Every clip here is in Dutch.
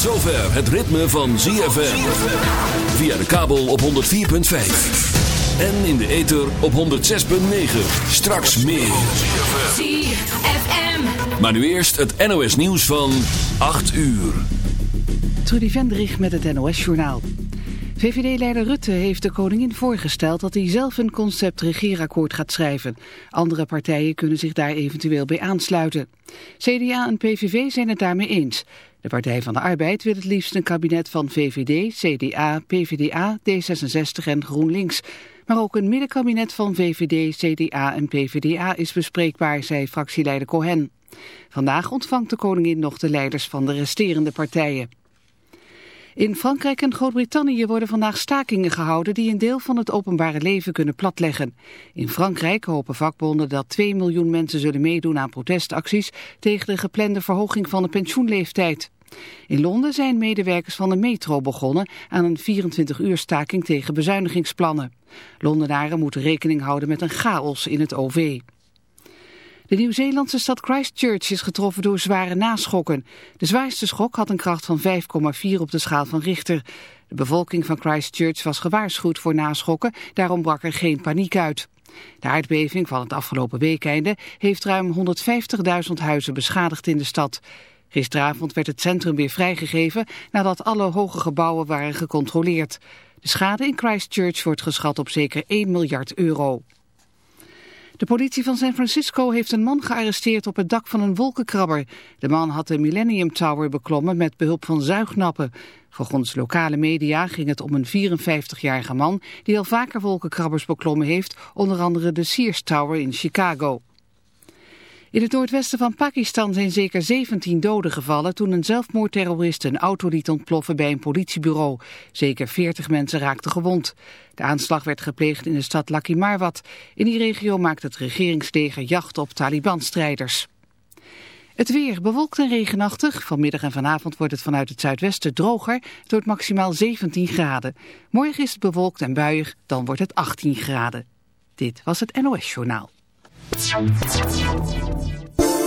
het ritme van ZFM. Via de kabel op 104.5. En in de ether op 106.9. Straks meer. ZFM. Maar nu eerst het NOS nieuws van 8 uur. Trudy Vendrich met het NOS-journaal. VVD-leider Rutte heeft de koningin voorgesteld dat hij zelf een concept regeerakkoord gaat schrijven. Andere partijen kunnen zich daar eventueel bij aansluiten. CDA en PVV zijn het daarmee eens. De Partij van de Arbeid wil het liefst een kabinet van VVD, CDA, PVDA, D66 en GroenLinks. Maar ook een middenkabinet van VVD, CDA en PVDA is bespreekbaar, zei fractieleider Cohen. Vandaag ontvangt de koningin nog de leiders van de resterende partijen. In Frankrijk en Groot-Brittannië worden vandaag stakingen gehouden die een deel van het openbare leven kunnen platleggen. In Frankrijk hopen vakbonden dat 2 miljoen mensen zullen meedoen aan protestacties tegen de geplande verhoging van de pensioenleeftijd. In Londen zijn medewerkers van de metro begonnen aan een 24-uur staking tegen bezuinigingsplannen. Londenaren moeten rekening houden met een chaos in het OV. De Nieuw-Zeelandse stad Christchurch is getroffen door zware naschokken. De zwaarste schok had een kracht van 5,4 op de schaal van Richter. De bevolking van Christchurch was gewaarschuwd voor naschokken, daarom brak er geen paniek uit. De aardbeving van het afgelopen weekende heeft ruim 150.000 huizen beschadigd in de stad. Gisteravond werd het centrum weer vrijgegeven nadat alle hoge gebouwen waren gecontroleerd. De schade in Christchurch wordt geschat op zeker 1 miljard euro. De politie van San Francisco heeft een man gearresteerd op het dak van een wolkenkrabber. De man had de Millennium Tower beklommen met behulp van zuignappen. Volgens lokale media ging het om een 54-jarige man die al vaker wolkenkrabbers beklommen heeft, onder andere de Sears Tower in Chicago. In het noordwesten van Pakistan zijn zeker 17 doden gevallen toen een zelfmoordterrorist een auto liet ontploffen bij een politiebureau. Zeker 40 mensen raakten gewond. De aanslag werd gepleegd in de stad Lucky Marwat. In die regio maakt het regeringsleger jacht op Taliban-strijders. Het weer bewolkt en regenachtig. Vanmiddag en vanavond wordt het vanuit het zuidwesten droger. Het maximaal 17 graden. Morgen is het bewolkt en buiig, dan wordt het 18 graden. Dit was het NOS Journaal.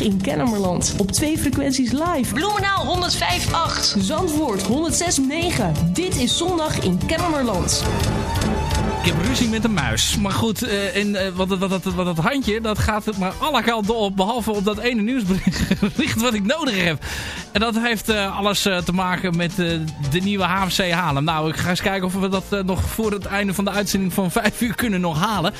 In Kennemerland. Op twee frequenties live. Bloemenaal 105.8. Zandvoort 106.9. Dit is Zondag in Kennemerland. Ik heb ruzie met een muis. Maar goed, eh, en, eh, wat, wat, wat, wat, dat handje, dat gaat maar alle kanten op. Behalve op dat ene nieuwsbericht wat ik nodig heb. En dat heeft eh, alles te maken met de nieuwe HFC Haarlem. Nou, ik ga eens kijken of we dat nog voor het einde van de uitzending van 5 uur kunnen nog halen.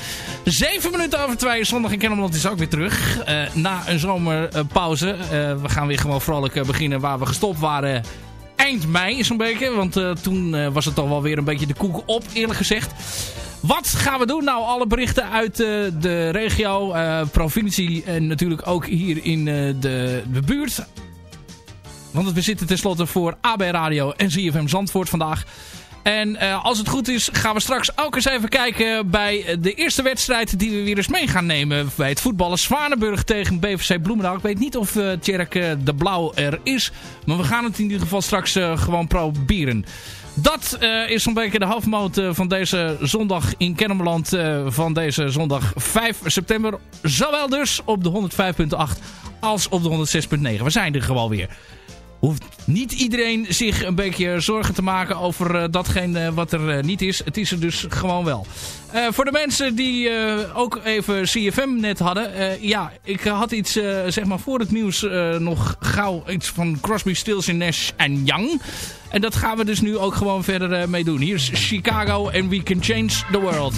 Zeven minuten over twee. Zondag in Kennemerland is ook weer terug. Na een zomerpauze. We gaan weer gewoon vrolijk beginnen waar we gestopt waren eind mei zo'n beetje. Want eh, toen eh, was het toch wel weer een beetje de koek op, eerlijk gezegd. Wat gaan we doen? Nou, alle berichten uit eh, de regio, provincie en natuurlijk ook hier in de, de buurt. Want we zitten tenslotte voor AB Radio en ZFM Zandvoort vandaag. En eh, als het goed is gaan we straks ook eens even kijken bij de eerste wedstrijd die we weer eens mee gaan nemen bij het voetballen. Zwanenburg tegen BVC Bloemendaal. Ik weet niet of uh, Tjerk eh, de Blauw er is, maar we gaan het in ieder geval straks gewoon proberen. Dat is zo'n beetje de halfmoot van deze zondag in Kennemerland van deze zondag 5 september. Zowel dus op de 105.8 als op de 106.9. We zijn er gewoon weer hoeft niet iedereen zich een beetje zorgen te maken over uh, datgene wat er uh, niet is. Het is er dus gewoon wel. Voor de mensen die ook even CFM net hadden. ja, ik had iets zeg maar voor het nieuws nog gauw iets van Crosby, Stills Nash en Young. En dat gaan we dus nu ook gewoon verder mee doen. Hier is Chicago and We Can Change the World.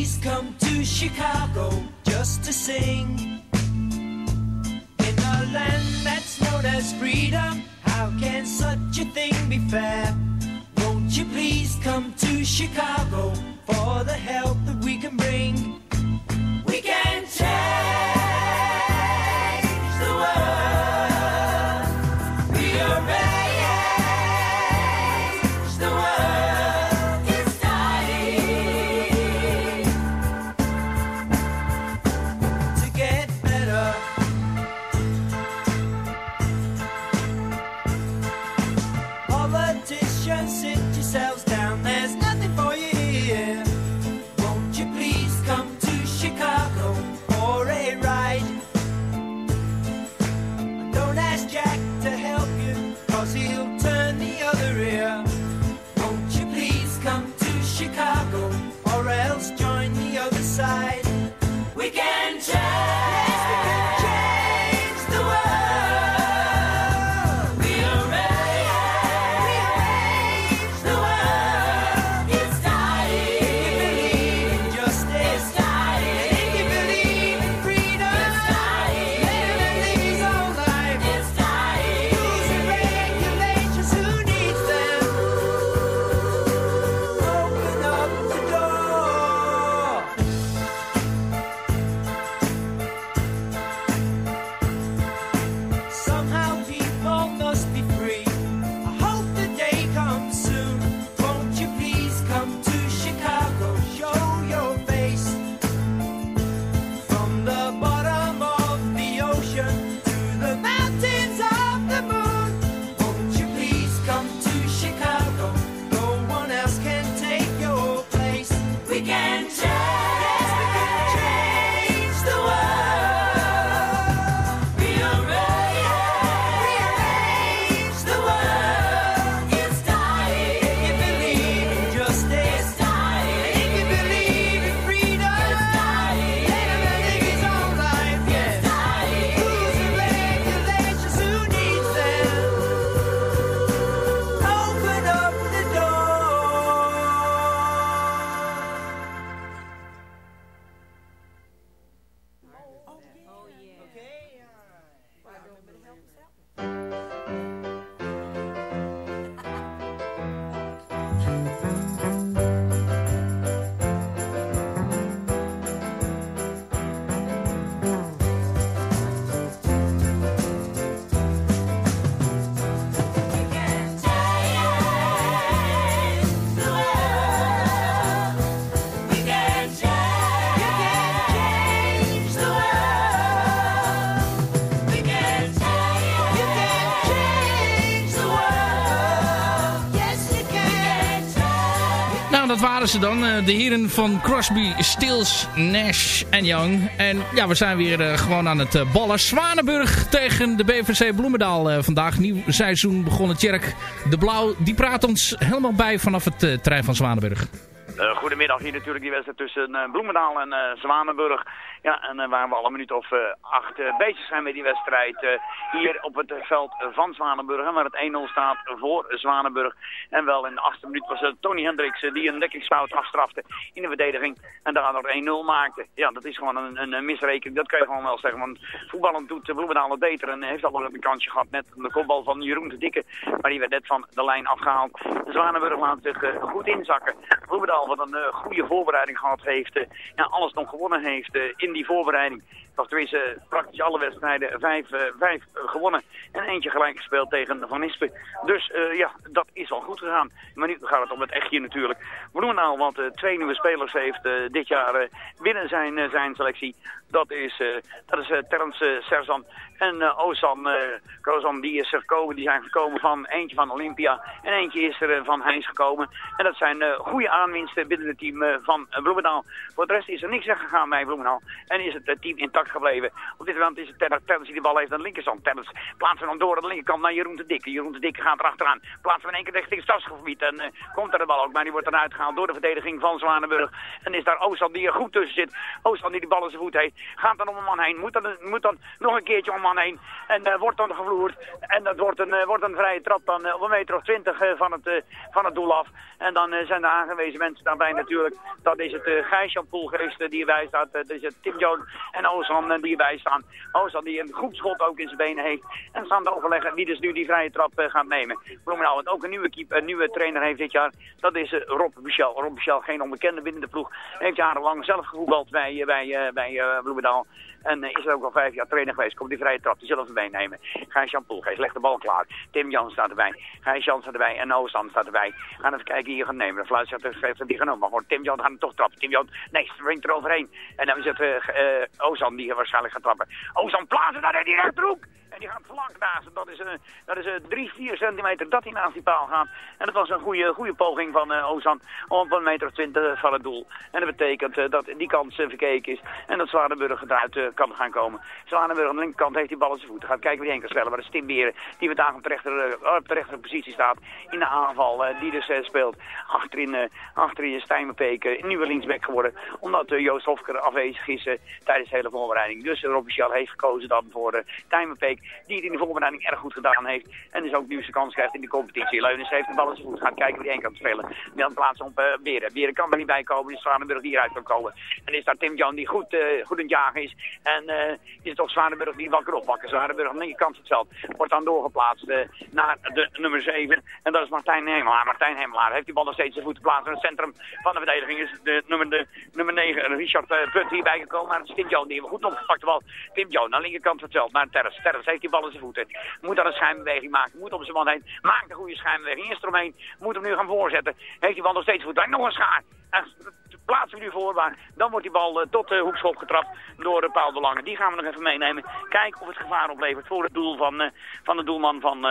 Please come to Chicago just to sing? In a land that's known as freedom, how can such a thing be fair? Won't you please come to Chicago for the help that we can bring? Dat waren ze dan. eh, de heren van Crosby, Stills, Nash en Young. En ja, we zijn weer eh, gewoon aan het eh, ballen. Zwanenburg tegen de BVC Bloemendaal vandaag. Nieuw seizoen begonnen. Tjerk de Blauw, die praat ons helemaal bij vanaf het terrein van Zwanenburg. Eh, goedemiddag, hier natuurlijk die wedstrijd tussen eh, Bloemendaal en eh, Zwanenburg. Ja, en waar we al een minuut of acht bezig zijn met die wedstrijd. hier op het veld van Zwanenburg. En waar het 1-0 staat voor Zwanenburg. En wel in de achtste minuut was het Tony Hendricks die een dekkingsfout afstrafte in de verdediging. En daardoor 1-0 maakte. Ja, dat is gewoon een, een, misrekening. Dat kan je gewoon wel zeggen. Want voetballen doet Bloemendaal het beter. En heeft al een kansje gehad. Net de kopbal van Jeroen de Dikke. Maar die werd net van de lijn afgehaald. Zwanenburg laat zich goed inzakken. Bloemendaal wat een eh, goede voorbereiding gehad heeft. eh, ja, alles nog gewonnen heeft eh, in die voorbereiding. Of tenminste, praktisch alle wedstrijden vijf, vijf gewonnen. En eentje gelijk gespeeld tegen Van Ispen. Dus ja, dat is al goed gegaan. Maar nu gaat het om het echtje natuurlijk. Bloemendaal, wat eh, twee nieuwe spelers heeft dit jaar binnen zijn, zijn selectie. Dat is, dat is Terrence eh, Serzan en eh, Ozan eh. Die is er gekomen. Die zijn gekomen van eentje van Olympia. En eentje is er eh, van Heinz gekomen. En dat zijn goede aanwinsten binnen het team van Bloemendaal. Voor de rest is er niks weggegaan bij Bloemendaal. En is het team intact gebleven. Op dit moment is het Ter- Terrence die de bal heeft aan de linkerkant. Terrence plaatsen dan door aan de linkerkant naar Jeroen de Dikke. Jeroen de Dikke gaat erachteraan. Plaatsen in één keer richting het stadsgebied. En komt er de bal ook. Maar die wordt eruit gehaald door de verdediging van Zwanenburg. En is daar Oostan die er goed tussen zit. Oostan die de bal in zijn voet heeft. Gaat dan om een man heen. Moet dan, moet dan nog een keertje om heen. En eh, wordt dan gevloerd. En dat wordt een, eh, wordt een vrije trap dan eh, op een meter of twintig van, het, van het doel af. En dan zijn de aangewezen mensen daarbij natuurlijk. Dat is het uh, Gijs-Jan die erbij staat. Dat is het Tim Joon en Ozan die erbij staan. Ozan die een goed schot ook in zijn benen heeft. En staan te overleggen wie dus nu die vrije trap gaat nemen. Bloemendaal, wat ook een nieuwe, keeper, een nieuwe trainer heeft dit jaar. Dat is Rob Michel. Rob Michel, geen onbekende binnen de ploeg. Heeft jarenlang zelf gevoetbald bij, bij, bij Bloemendaal. En is er ook al vijf jaar trainer geweest. Komt die vrije die zullen we meenemen. Gijs-Jan Poelgeest legt de bal klaar. Tim Jan staat erbij. Gijs-Jan staat erbij. En Ozan staat erbij. Gaan even kijken hier gaan nemen. De fluitschap heeft die genomen. Maar voor Tim Jan gaat hem toch trappen. Tim Jan, nee, springt er overheen. En dan is het eh, eh, Ozan die waarschijnlijk gaat trappen. Ozan plaatsen daar in die rechterhoek. En die gaat vlak naast. Dat is, een dat is een 3, 4 centimeter dat hij naast die paal gaat. En dat was een goede, goede poging van eh, Ozan op een meter of 20 van het doel. En dat betekent eh, dat die kans eh, verkeken is. En dat Zwanenburg eruit kan gaan komen. Zwanenburg aan de linkerkant heeft die bal in zijn voeten. Gaat kijken wie die heen kan spelen. Maar de Stimberen die vandaag op de rechter, op de rechter positie staat. In de aanval die dus speelt. Achterin, achterin is uh, nieuwe linksback geworden. Omdat Joost Hofker afwezig is tijdens de hele voorbereiding. Dus uh, Rob Michel heeft gekozen dan voor uh. Die het in de voorbereiding erg goed gedaan heeft. En dus ook nu zijn kans krijgt in de competitie. Leunis heeft de bal zijn voet. Gaat kijken wie die heen kan spelen. Dan plaatsen op uh, Beren. Beren kan er niet bij komen. Dus Zwanenburg die eruit kan komen. En is daar Tim Jan die goed, uh, goed in het jagen is. En uh, is toch Zwanenburg die wakker oppakken. Zwanenburg aan de linkerkant van. Wordt dan doorgeplaatst naar de nummer 7. En dat is Martijn Hemelaar. Martijn Hemelaar heeft die bal nog steeds zijn voeten plaatsen. In het centrum van de verdediging is de nummer, de, nummer 9, Richard Putt, hierbij gekomen. Maar het is Tim Joan die hem goed opgepakt bal. Tim Joan aan de linkerkant van naar Terres. Terres heeft die bal in zijn voeten. Moet dan een schijnbeweging maken. Moet om zijn man heen. Maakt een goede schijnbeweging. Eerst eromheen. Moet hem nu gaan voorzetten. Heeft die bal nog steeds voeten. Nog een schaar. En plaatsen we nu voor, maar dan wordt die bal uh, tot de hoekschop getrapt door uh, Paul de Lange. Die gaan we nog even meenemen. Kijken of het gevaar oplevert voor het doel van, uh, van de doelman van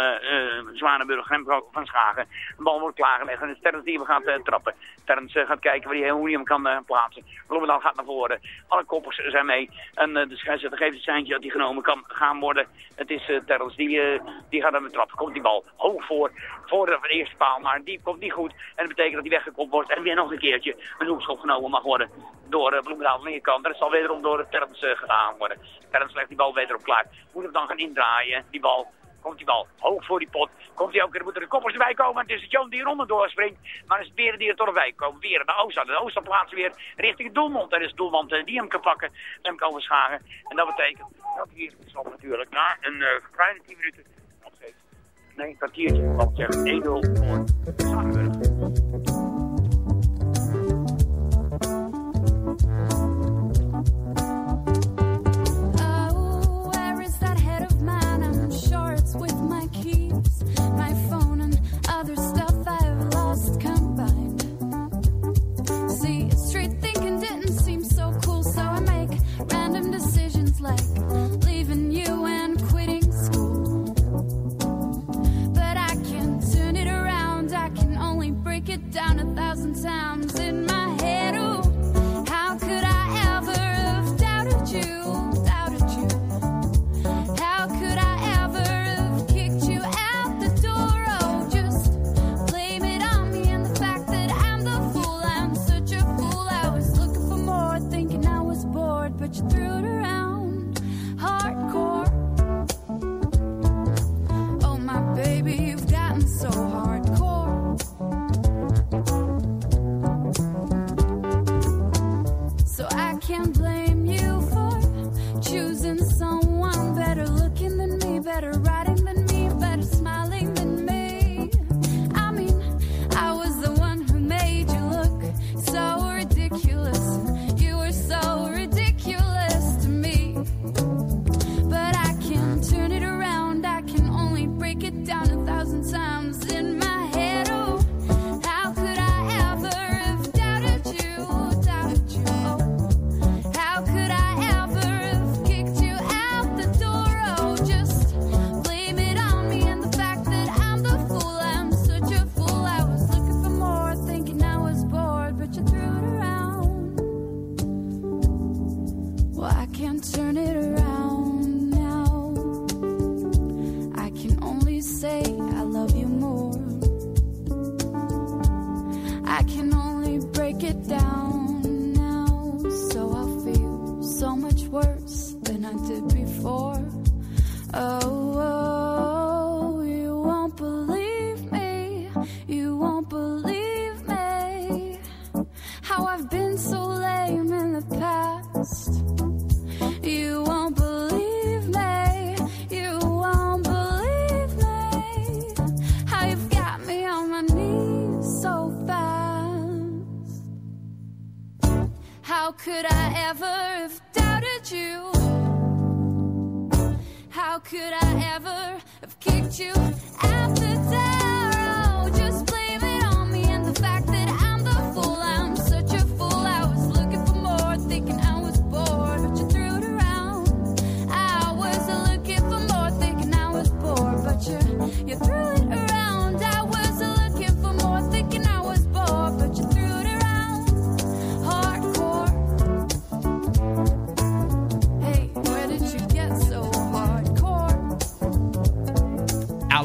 Zwanenburg, Remco van Schagen. De bal wordt klaargelegd en Terrence die we gaat trappen. Terrence gaat kijken waar hij, hoe hem kan plaatsen. Bloemendaal gaat naar voren. Alle koppers zijn mee. En de scheidsrechter geeft het seintje dat hij genomen kan gaan worden. Het is Terrence die, die gaat aan de trap. Komt die bal hoog voor, voor de eerste paal, maar die komt niet goed. En dat betekent dat hij weggekopt wordt en weer nog een keertje een hoekschop genomen mag worden door uh, Bloemendaal linkerkant. Dat zal wederom door Terrence uh, gedaan worden. Terrence legt die bal wederom klaar. Moet hem dan gaan indraaien, die bal. Komt die bal hoog voor die pot. Komt hij ook, er moeten de koppers erbij komen. Het is het Joan die eronder doorspringt. Maar het is Beren die er toch erbij komen. Weer naar Oost. De Oost plaatsen weer richting het doelmond. Er is doelmond uh, die hem kan pakken. Hem kan verschagen. En dat betekent dat hier zal natuurlijk na een uh, kleine 10 minuten. Nog steeds. Nee, een kwartiertje. Want zegt 1-0 voor my phone, and other stuff I've lost combined. See, thinking didn't seem so cool, so I make random decisions like leaving you and quitting school. But I can turn it around, I can only break it down a thousand times in my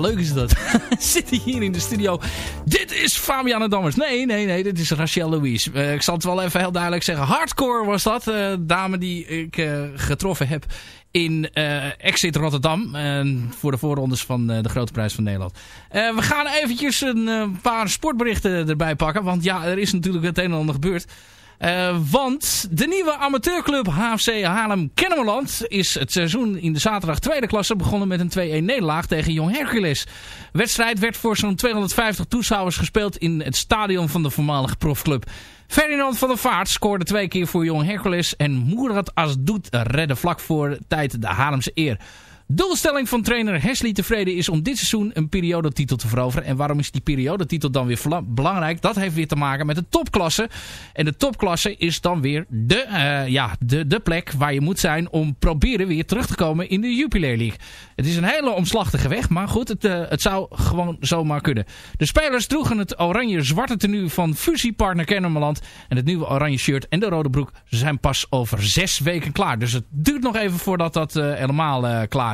leuk is dat. Zitten hier in de studio. Dit is Fabiana Dammers. Nee, nee, nee. Dit is Rachel Louise. Eh, ik zal het wel even heel duidelijk zeggen. Hardcore was dat. eh, dame die ik eh, getroffen heb in Exit Rotterdam. voor de voorrondes van de Grote Prijs van Nederland. We gaan eventjes een paar sportberichten erbij pakken. Want ja, er is natuurlijk het een en ander gebeurd. Eh, want de nieuwe amateurclub HFC Haarlem Kennemerland is het seizoen in de zaterdag tweede klasse begonnen met een 2-1 nederlaag tegen Jong Hercules. Wedstrijd werd voor zo'n 250 toeschouwers gespeeld in het stadion van de voormalige profclub. Ferdinand van der Vaart scoorde twee keer voor Jong Hercules en Moerad Asdoet redde vlak voor tijd de Haarlemse eer. Doelstelling van trainer Hesley tevreden is om dit seizoen een periodetitel te veroveren. En waarom is die periodetitel dan weer belangrijk? Dat heeft weer te maken met de topklasse. En de topklasse is dan weer de, eh, ja, de, de plek waar je moet zijn om proberen weer terug te komen in de Jupiler League. Het is een hele omslachtige weg, maar goed, het, eh, het zou gewoon zomaar kunnen. De spelers droegen het oranje-zwarte tenue van fusiepartner Kennemerland. En het nieuwe oranje shirt en de rode broek zijn pas over zes weken klaar. Dus het duurt nog even voordat dat eh, helemaal klaar is.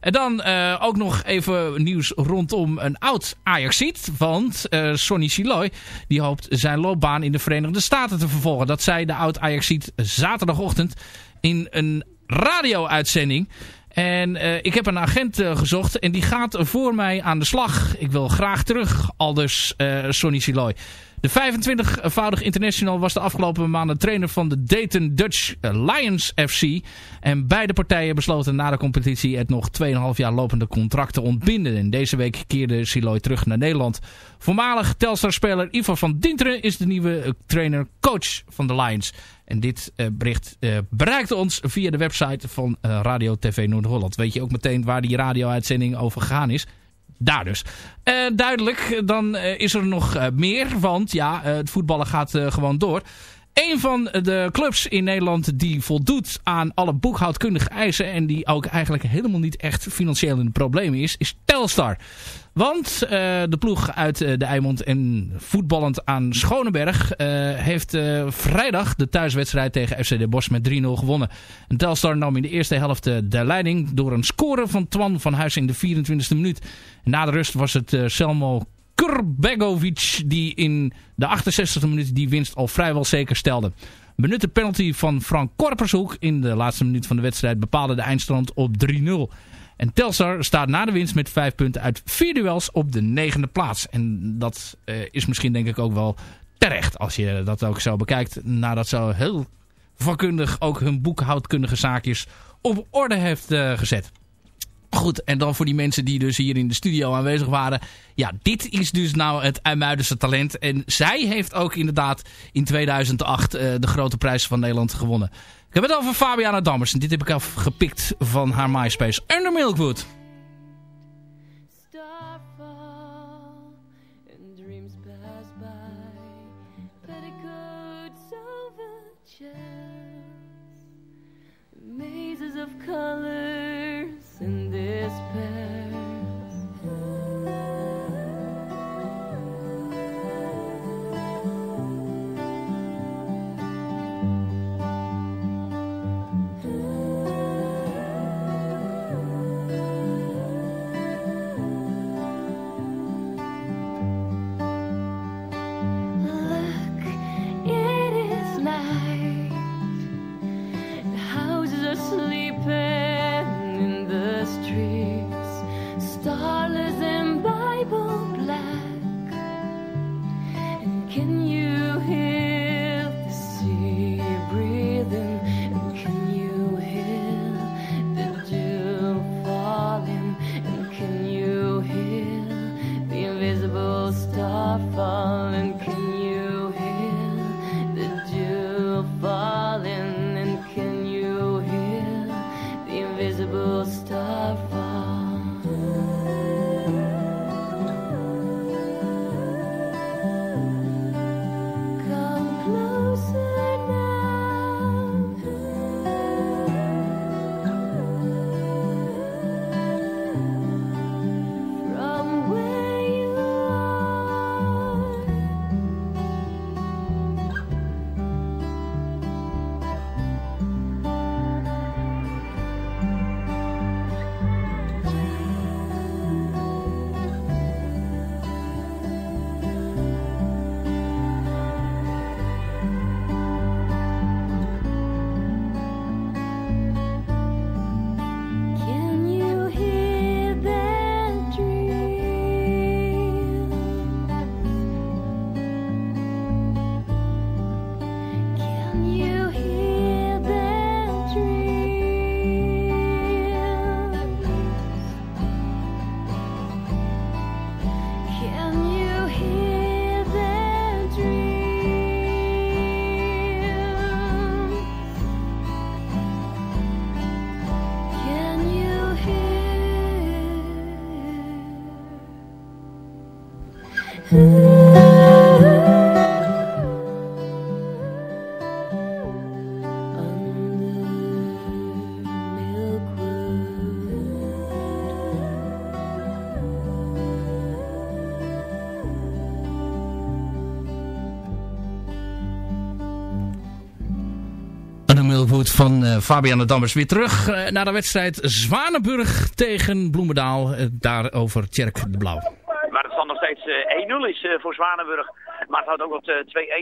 En dan eh, ook nog even nieuws rondom een oud Ajaxiet. Want eh, Sonny Siloy die hoopt zijn loopbaan in de Verenigde Staten te vervolgen. Dat zei de oud Ajaxiet zaterdagochtend in een radio-uitzending. En eh, ik heb een agent gezocht en die gaat voor mij aan de slag. Ik wil graag terug, aldus Sonny Siloy. De 25-voudig international was de afgelopen maanden trainer van de Dayton Dutch Lions FC. En beide partijen besloten na de competitie het nog 2,5 jaar lopende contract te ontbinden. En deze week keerde Siloy terug naar Nederland. Voormalig Telstar-speler Ivo van Dinteren is de nieuwe trainer-coach van de Lions. En dit eh, bericht eh, bereikte ons via de website van eh, Radio TV Noord-Holland. Weet je ook meteen waar die radio-uitzending over gegaan is? Daar dus. Eh, duidelijk, dan eh, is er nog eh, meer. Want ja, het voetballen gaat gewoon door. Een van de clubs in Nederland die voldoet aan alle boekhoudkundige eisen... en die ook eigenlijk helemaal niet echt financieel in de problemen is, is Telstar. Want eh, de ploeg uit eh, de Eimond en voetballend aan Schoneberg... eh, heeft vrijdag de thuiswedstrijd tegen FC De Bosch met 3-0 gewonnen. En Telstar nam in de eerste helft de leiding door een score van Twan van Huis in de 24e minuut. Na de rust was het Selmo Kurbegovic die in de 68e minuut die winst al vrijwel zeker stelde. Benutte penalty van Frank Korpershoek in de laatste minuut van de wedstrijd bepaalde de eindstand op 3-0. En Telstar staat na de winst met vijf punten uit vier duels op de negende plaats. En dat eh, is misschien denk ik ook wel terecht als je dat ook zo bekijkt. Na dat zo heel vakkundig ook hun boekhoudkundige zaakjes op orde heeft eh, gezet. Goed, en dan voor die mensen die dus hier in de studio aanwezig waren. Ja, dit is dus nou het IJmuidense talent. En zij heeft ook inderdaad in 2008 eh, de grote prijs van Nederland gewonnen. Ik heb het over Fabiana Dammers. En dit heb ik afgepikt van haar MySpace. Under Milkwood. Eh Fabiana Dammers. Weer terug eh, naar de wedstrijd Zwanenburg tegen Bloemendaal. Eh, daarover Tjerk de Blauw. Waar het stand nog steeds eh, 1-0 is voor Zwanenburg. Maar het had ook wat eh,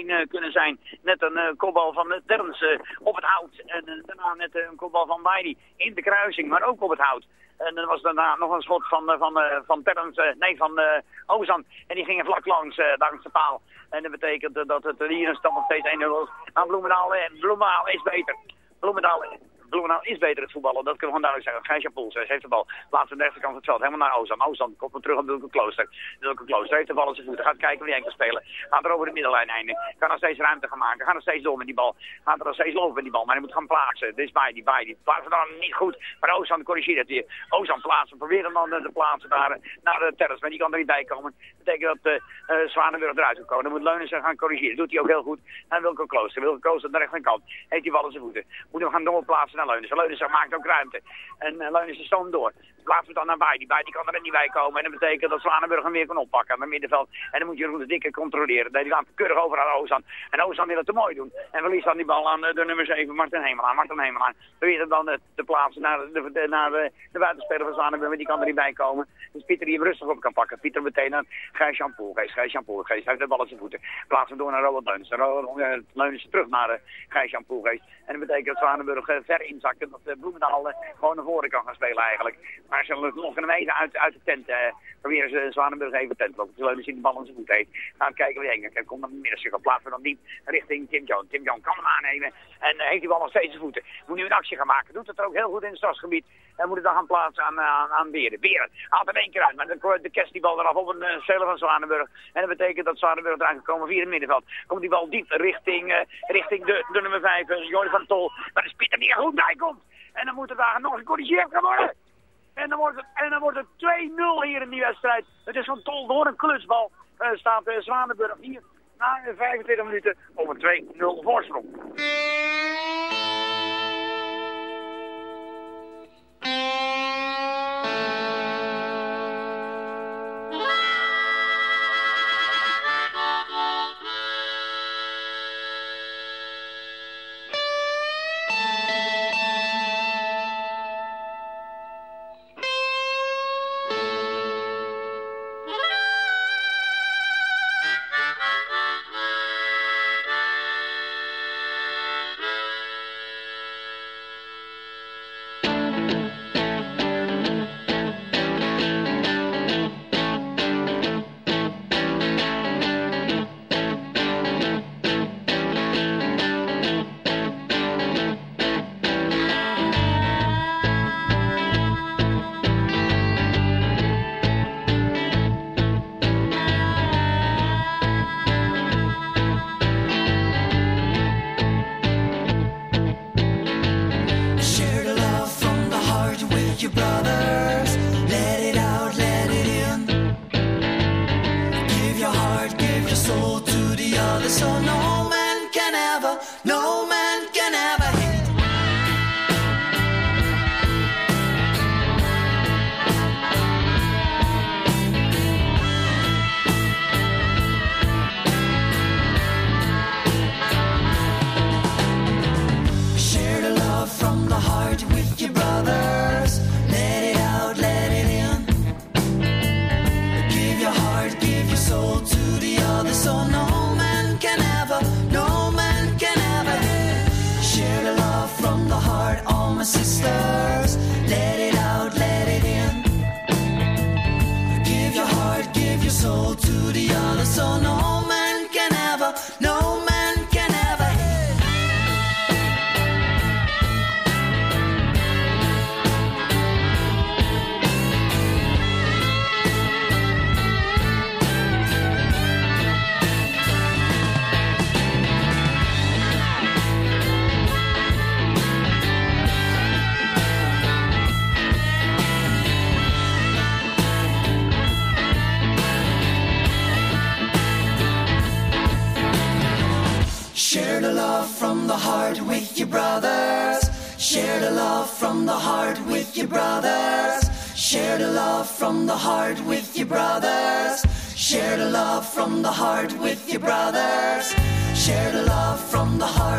2-1 eh, kunnen zijn. Net een kopbal van uh, Terns op het hout. En daarna net een kopbal van Weidi in de kruising, maar ook op het hout. En dan was daarna nog een schot van, van, van Terns, nee van eh, Ozan. En die gingen vlak langs, langs de paal. En dat betekent dat het hier een stand nog steeds 1-0 is. Aan Bloemendaal, Bloemendaal is beter. Bloemendaal Bloemendaal is beter het voetballen, dat kunnen we gewoon duidelijk zeggen. Gijsja Poels heeft de bal, laatst aan de rechterkant van het veld, helemaal naar Ozan. Ozan komt weer terug op Wilke Klooster. Wilke Klooster heeft de bal in zijn voeten, gaat kijken wie kan spelen. Gaat er over de middellijn heen, kan er steeds ruimte gaan maken, gaat er steeds door met die bal. Gaat er nog steeds lopen met die bal, maar hij moet gaan plaatsen. Dit is bij die, bij die. Plaatsen dan niet goed, maar Ozan corrigeert het weer. Ozan plaatsen, probeert hem dan eh, te plaatsen daar eh, naar de terras, maar die kan er niet bij komen. Dat betekent dat uh, uh, Zwanenburg eruit kan komen. Dan moet Leunissen gaan corrigeren, doet hij ook heel goed. En Wilke Klooster, Wilke Klooster aan de rechterkant, heeft die bal in zijn voeten. Moet hem gaan doorplaatsen naar Leunissen. Leunissen maakt ook ruimte. En uh, Leunissen stoomt door. Plaatsen we dan naar bij. Die bij die kan er niet bij komen. En dat betekent dat Zwanenburg hem weer kan oppakken aan het middenveld. En dan moet Jeroen de Dikke controleren. Die gaat keurig over aan Ozan. En Ozan wil het te mooi doen. En verliest dan die bal aan uh, de nummer 7, Martin Hemelaan. Martin Hemelaan probeert hem dan uh, te plaatsen naar, de, de, naar de, de buitenspeler van Zwanenburg. Maar die kan er niet bij komen. Dus Pieter die hem rustig op kan pakken. Pieter meteen naar Gijs-Jan Poelgeest. Gijs-Jan Poelgeest heeft de bal in zijn voeten. Plaatsen hem door naar Robert Leunissen. Robert Leunissen terug naar Gijs-Jan Poelgeest. En dat betekent dat Zwanenburg ver inzakt. Dat uh, Bloemendaal eh, gewoon naar voren kan gaan spelen eigenlijk. Maar ze lokken hem even uit, uit de tent. eh proberen ze Zwanenburg even de tent lokken. Ze leunen zien de bal in zijn voet heeft. Gaan kijken wie heen. Komt dan midden plaatsen dan diep richting Tim Jones. Tim Jones kan hem aannemen. En eh, heeft die bal nog steeds in zijn voeten. Moet nu een actie gaan maken. Doet het er ook heel goed in het stadsgebied. En moet het dan gaan plaatsen aan, aan, aan Beren. Beren haalt hem één keer uit. Maar de, de kerst die bal eraf op een uh, van Zwanenburg. En dat betekent dat Zwanenburg eraan gekomen via het middenveld. Komt die bal diep richting, uh, richting de, de nummer 5, uh, Jordi van Tol. Maar de die er goed bij komt. En dan moet er daar nog gecorrigeerd gaan worden. En dan wordt het, en dan wordt het 2-0 hier in die wedstrijd. Het is van Tol door een klutsbal. Uh, staat uh, Zwanenburg hier na 25 minuten op een 2-0 voorsprong. Share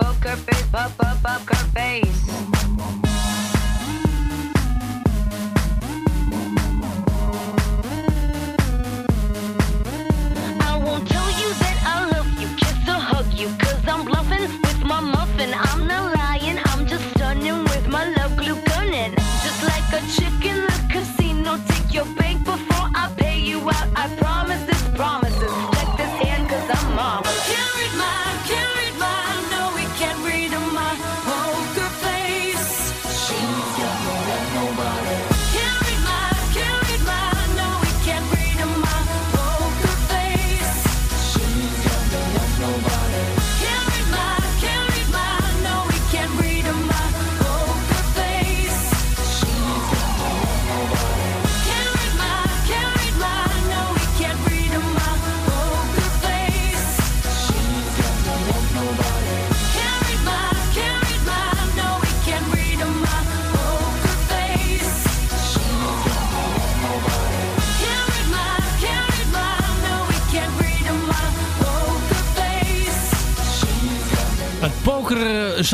Poker face. Pop up poker face.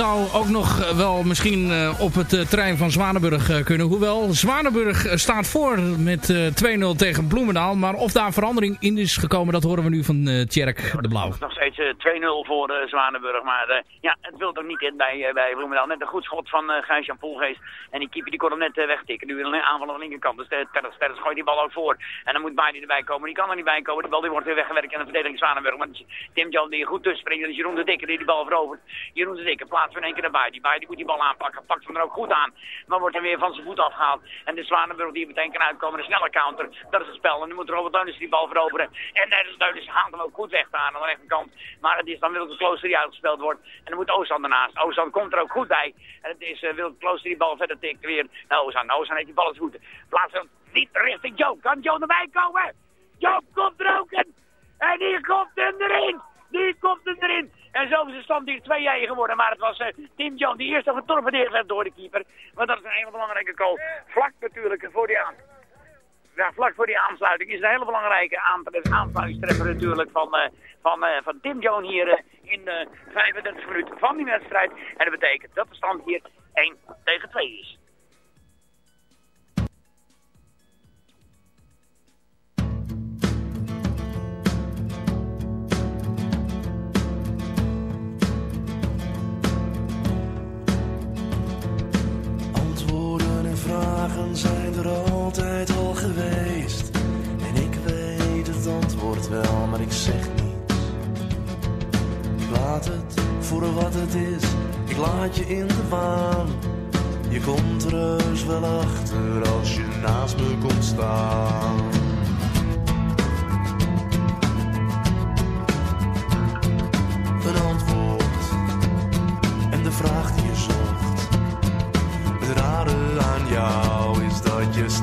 Zou ook nog eh, wel misschien eh, op het eh, terrein van Zwanenburg kunnen. Hoewel Zwanenburg staat voor met eh, 2-0 tegen Bloemendaal. Maar of daar verandering in is gekomen, dat horen we nu van Tjerk de Blauw. Nog steeds eh, 2-0 voor Zwanenburg. Maar ja, het wil toch niet in bij, bij Bloemendaal. Net een goed schot van Gijs-Jan Poelgeest. En die keeper die kon hem net wegtikken. Nu een aanval aan de linkerkant. Dus Terres Terres gooit die bal ook voor. En dan moet Baardi erbij komen. Die kan er niet bij komen. De bal die wordt weer weggewerkt in de verdediging Zwanenburg. Maar Tim John die goed tussen springt. Dat is Jeroen de Dikker die die bal verovert. Jeroen de Dikker plaatst in één keer naar Baardi. Baardi moet die bal aanpakken. Pakt hem er ook goed aan. Maar wordt er weer van zijn voet afgehaald. En de Zwanenburg die meteen kan uitkomen. Een snelle counter. Dat is het spel. En nu moet Robert Deunis die bal veroveren. En Dennis Deunis haalt hem ook goed weg daar aan de rechterkant. Maar het is dan Wilke Klooster die uitgespeeld wordt. En dan moet Ozan ernaast. Ozan komt er ook goed bij. En het is uh, Wilke Klooster die bal verder tikt weer naar Ozan. Ozan heeft die bal voeten. Plaats hem niet richting Joe. Kan Joe erbij komen? Joe komt er ook in. En die komt hem erin. Die komt hem erin. En zo is de stand hier 2-1 geworden. Maar het was uh, Tim John die eerst getorpedeerd werd door de keeper. Want dat is een hele belangrijke goal. Vlak natuurlijk voor die aan. Ja, vlak voor die aansluiting is een hele belangrijke aan, aansluitingstreffer natuurlijk van, uh, van, uh, van Tim Joan hier in uh, 35 minuten van die wedstrijd. En dat betekent dat de stand hier 1 tegen 2 is. Vragen zijn er altijd al geweest. En ik weet het antwoord wel, maar ik zeg niets. Ik laat het voor wat het is, ik laat je in de waan. Je komt er heus wel achter als je naast me komt staan. Is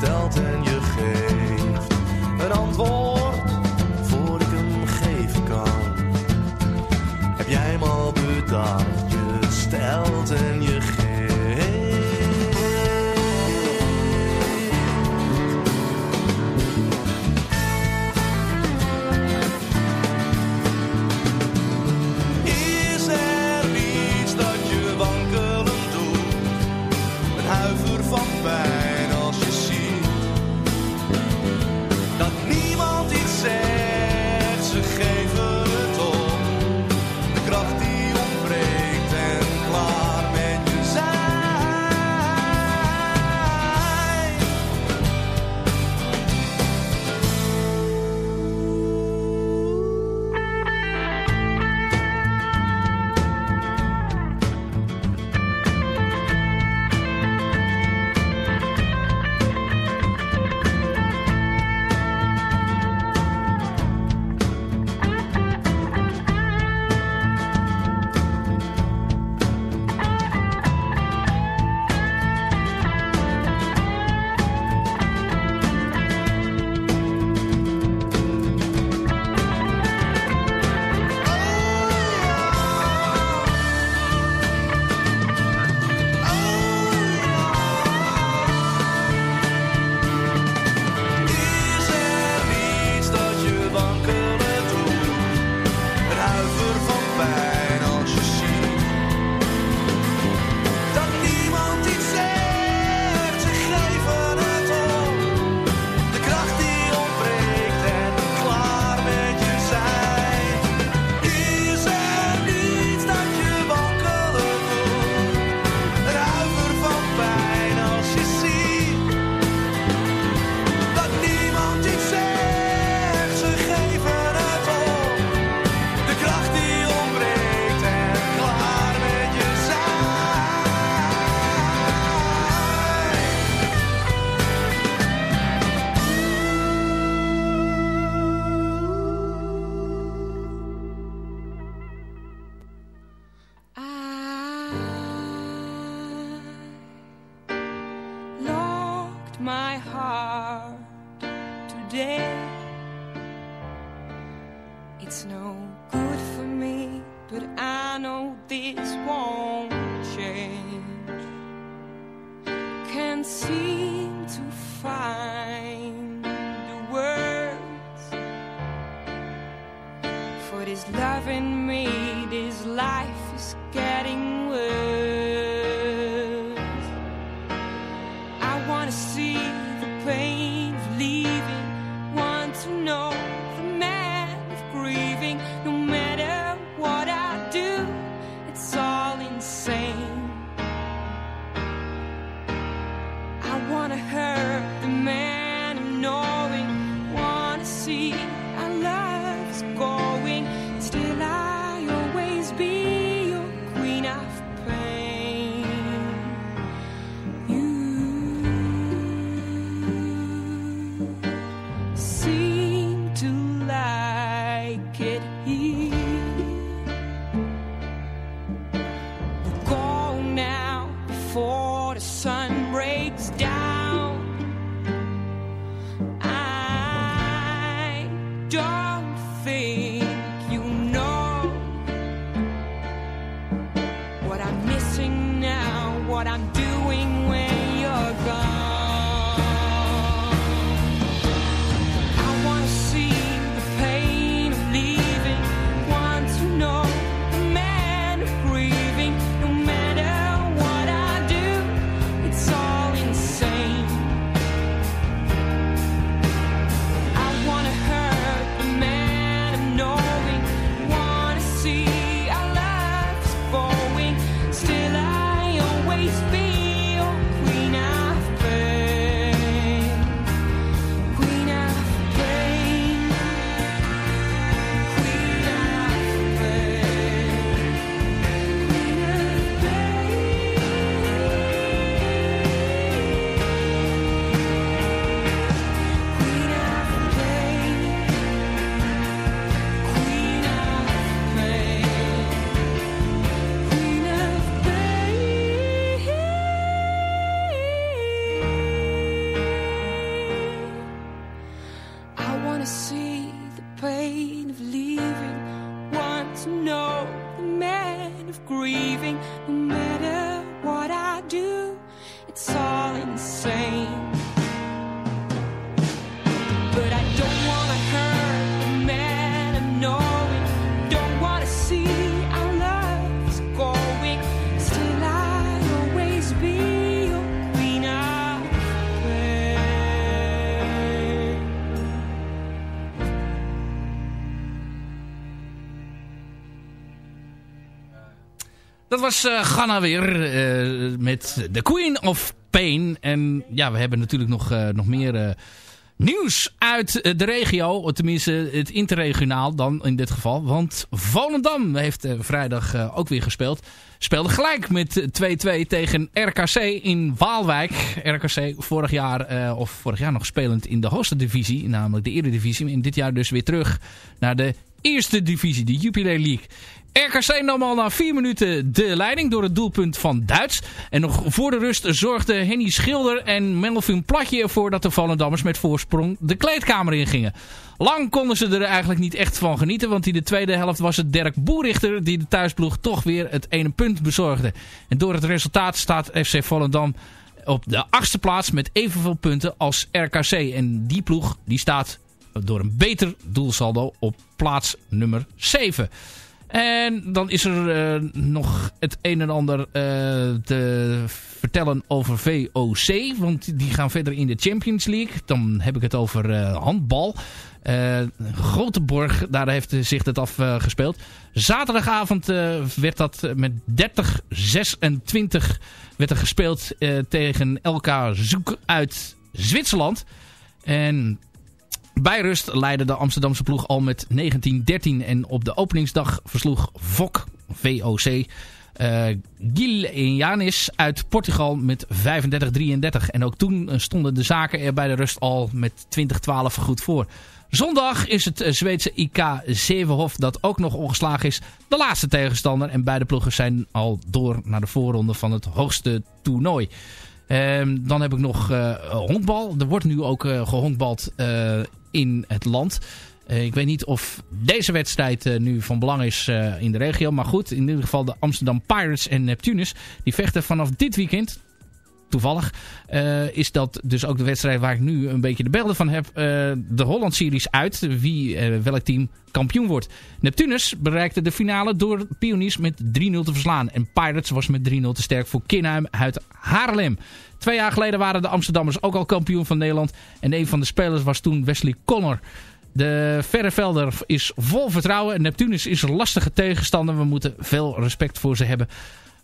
don't think was eh Ghana weer eh, met The Queen of Pain. En ja, we hebben natuurlijk nog, eh, nog meer nieuws uit de regio. Tenminste, het interregionaal dan in dit geval. Want Volendam heeft vrijdag ook weer gespeeld. Speelde gelijk met 2-2 tegen RKC in Waalwijk. RKC vorig jaar, of vorig jaar nog spelend in de hoogste divisie. Namelijk de Eredivisie. En dit jaar dus weer terug naar de eerste divisie, de Jupiler League. RKC nam al na vier minuten de leiding door het doelpunt van Duits. En nog voor de rust zorgden Henny Schilder en Melvin Platje ervoor dat de Volendammers met voorsprong de kleedkamer ingingen. Lang konden ze er eigenlijk niet echt van genieten, want in de tweede helft was het Dirk Boerichter die de thuisploeg toch weer het ene punt bezorgde. En door het resultaat staat FC Volendam op de achtste plaats met evenveel punten als RKC. En die ploeg die staat door een beter doelsaldo op plaats nummer 7. En dan is er eh, nog het een en ander eh, te vertellen over VOC. Want die gaan verder in de Champions League. Dan heb ik het over eh, handbal. Groteborg, daar heeft zich het afgespeeld. Zaterdagavond werd dat met 30-26 werd er gespeeld tegen LK Zoek uit Zwitserland. En bij rust leidde de Amsterdamse ploeg al met 19-13. En op de openingsdag versloeg VOC, VOC, eh Gil Janis uit Portugal met 35-33. En ook toen eh, stonden de zaken er bij de rust al met 20-12 goed voor. Zondag is het eh, Zweedse IK Zevenhof dat ook nog ongeslagen is. De laatste tegenstander. En beide ploegen zijn al door naar de voorronde van het hoogste toernooi. Ehm, dan heb ik nog honkbal. Er wordt nu ook eh, gehonkbald eh, in het land. Eh, ik weet niet of deze wedstrijd eh, nu van belang is eh, in de regio. Maar goed, in ieder geval de Amsterdam Pirates en Neptunus. Die vechten vanaf dit weekend. Toevallig eh, is dat dus ook de wedstrijd waar ik nu een beetje de beelden van heb. eh, de Holland Series uit. Wie, eh, welk team kampioen wordt. Neptunus bereikte de finale door Pioniers met 3-0 te verslaan. En Pirates was met 3-0 te sterk voor Kinheim uit Haarlem. Twee jaar geleden waren de Amsterdammers ook al kampioen van Nederland. En een van de spelers was toen Wesley Connor. De Verrevelder is vol vertrouwen. Neptunus is een lastige tegenstander. We moeten veel respect voor ze hebben.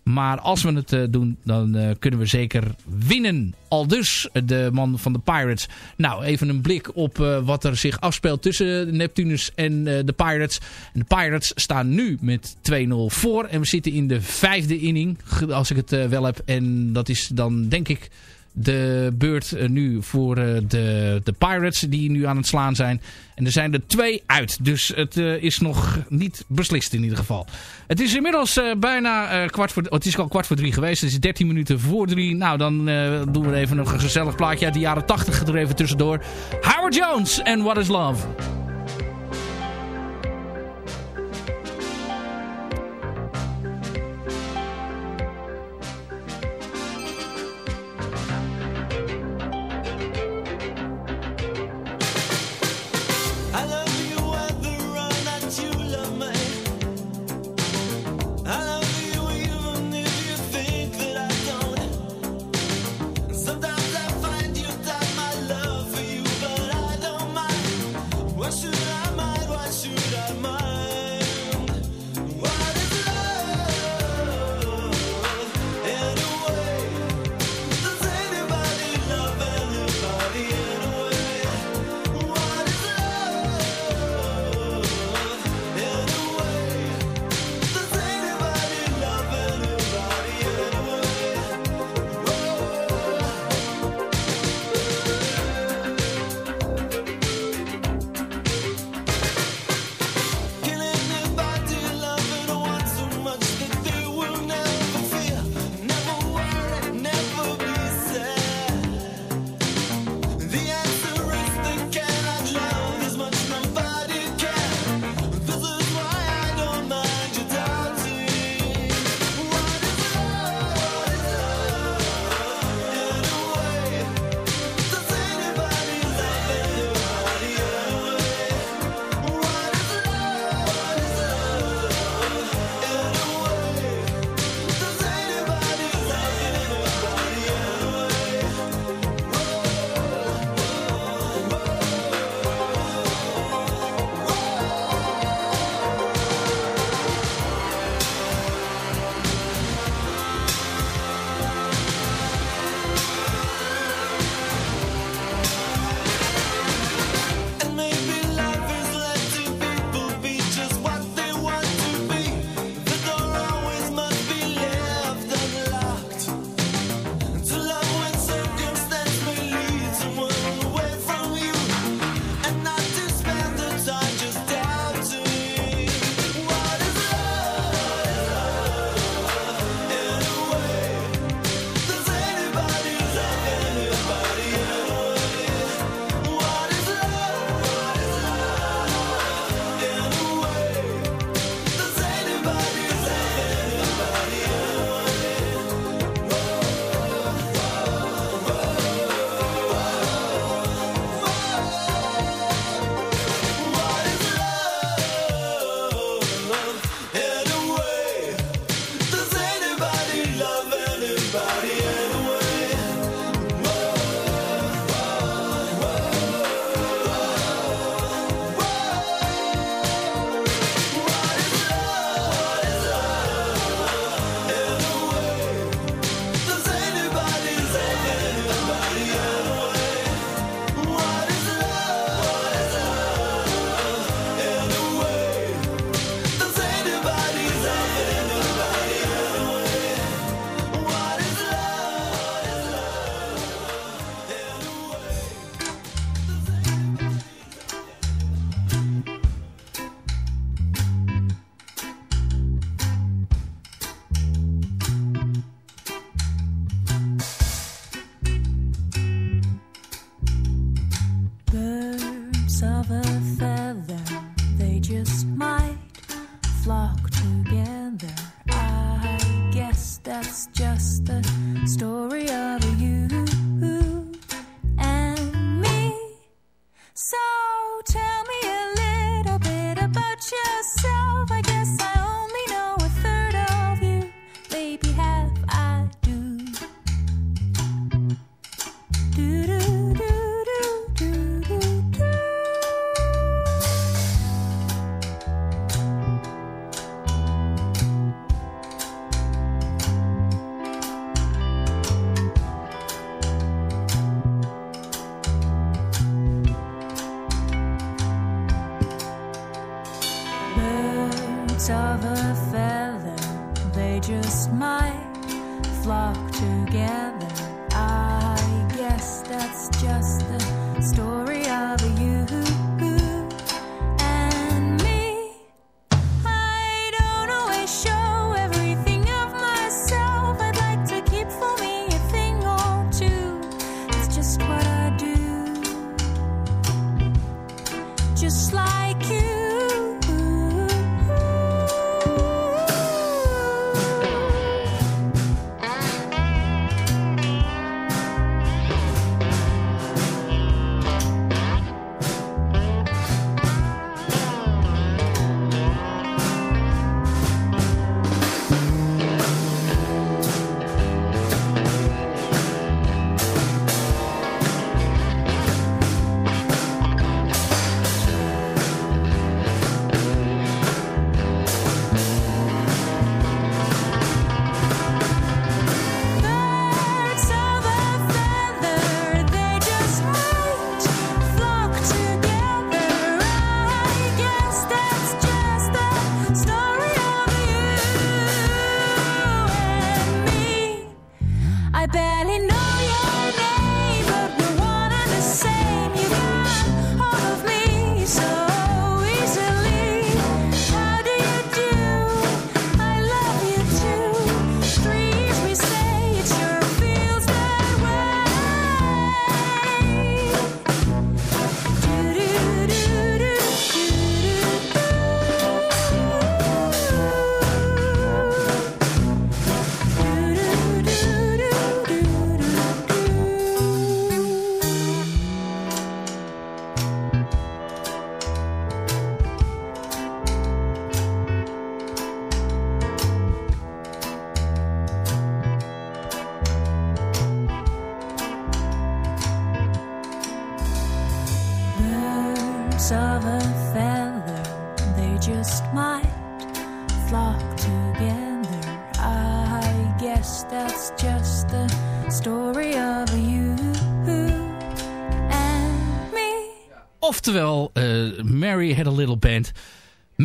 Maar als we het eh, doen, dan eh, kunnen we zeker winnen. Al dus de man van de Pirates. Nou, even een blik op eh, wat er zich afspeelt tussen Neptunus en de Pirates. En de Pirates staan nu met 2-0 voor. En we zitten in de vijfde inning, als ik het wel heb. En dat is dan, denk ik, de beurt eh, nu voor eh, de, de Pirates die nu aan het slaan zijn. En er zijn er twee uit. Dus het eh, is nog niet beslist in ieder geval. Het is inmiddels bijna kwart voor... het is al kwart voor drie geweest. Het is 13 minuten voor drie. Nou, dan doen we even nog een gezellig plaatje uit de jaren 80 er even tussendoor. Howard Jones en What is Love.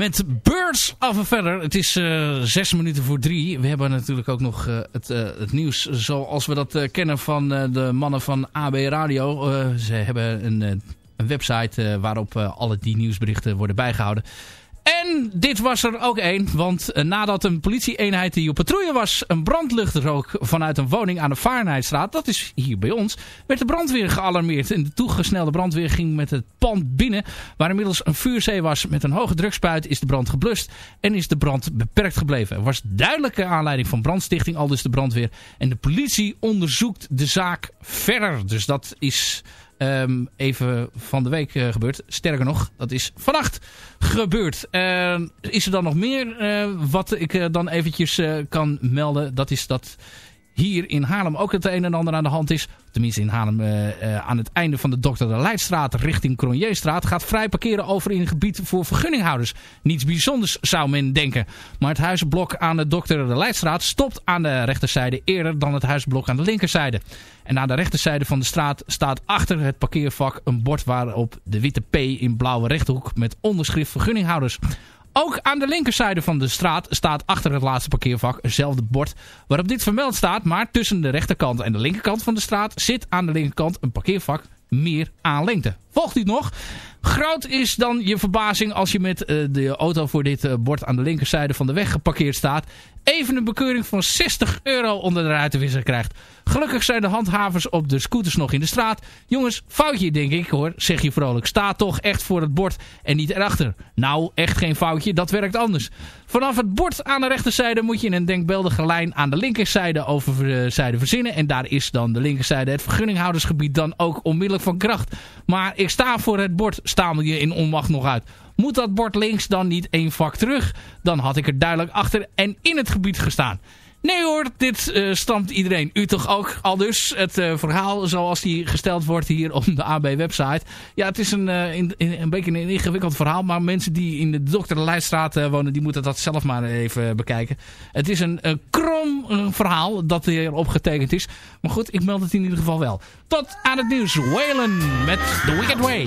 Met Birds of a Feather. Het is eh, zes minuten voor drie. We hebben natuurlijk ook nog eh, het, eh, het nieuws zoals we dat kennen van de mannen van AB Radio. Ze hebben een, een website waarop alle die nieuwsberichten worden bijgehouden. En dit was er ook één, want eh, nadat een politieeenheid die op patrouille was... een brandlucht rook vanuit een woning aan de Vaarnheidstraat, dat is hier bij ons... werd de brandweer gealarmeerd. En de toegesnelde brandweer ging met het pand binnen... waar inmiddels een vuurzee was met een hoge drukspuit... is de brand geblust en is de brand beperkt gebleven. Er was duidelijke aanleiding van brandstichting, al dus de brandweer. En de politie onderzoekt de zaak verder. Dus dat is... Ehm, even van de week eh, gebeurd. Sterker nog, dat is vannacht gebeurd. Eh, is er dan nog meer eh, wat ik eh, dan eventjes kan melden? Dat is dat hier in Haarlem ook het een en ander aan de hand is. Tenminste in Haarlem eh, eh, aan het einde van de Dr. de Leidstraat richting Cronjeestraat gaat vrij parkeren over in gebied voor vergunninghouders. Niets bijzonders zou men denken. Maar het huisblok aan de Dr. de Leidstraat stopt aan de rechterzijde eerder dan het huisblok aan de linkerzijde. En aan de rechterzijde van de straat staat achter het parkeervak een bord waarop de witte P in blauwe rechthoek met onderschrift vergunninghouders. Ook aan de linkerzijde van de straat staat achter het laatste parkeervak eenzelfde bord waarop dit vermeld staat. Maar tussen de rechterkant en de linkerkant van de straat zit aan de linkerkant een parkeervak meer aan lengte. Volgt u nog? Groot is dan je verbazing als je met eh, de auto voor dit eh, bord aan de linkerzijde van de weg geparkeerd staat. Even een bekeuring van 60 euro onder de ruitenwisser krijgt. Gelukkig zijn de handhavers op de scooters nog in de straat. Jongens, foutje denk ik hoor, zeg je vrolijk. Sta toch echt voor het bord en niet erachter. Nou, echt geen foutje, dat werkt anders. Vanaf het bord aan de rechterzijde moet je een denkbeeldige lijn aan de linkerzijde overzijde verzinnen. En daar is dan de linkerzijde het vergunninghoudersgebied dan ook onmiddellijk van kracht. Maar ik sta voor het bord, stamel je in onmacht nog uit. Moet dat bord links dan niet één vak terug? Dan had ik er duidelijk achter en in het gebied gestaan. Nee hoor, dit eh stamt iedereen. U toch ook al dus. Het eh, verhaal zoals die gesteld wordt hier op de AB-website. Ja, het is een, eh, in, een beetje een ingewikkeld verhaal. Maar mensen die in de de Leidstraat wonen, die moeten dat zelf maar even bekijken. Het is een, een krom verhaal dat hier opgetekend is. Maar goed, ik meld het in ieder geval wel. Tot aan het nieuws. Waylon met The Wicked Way.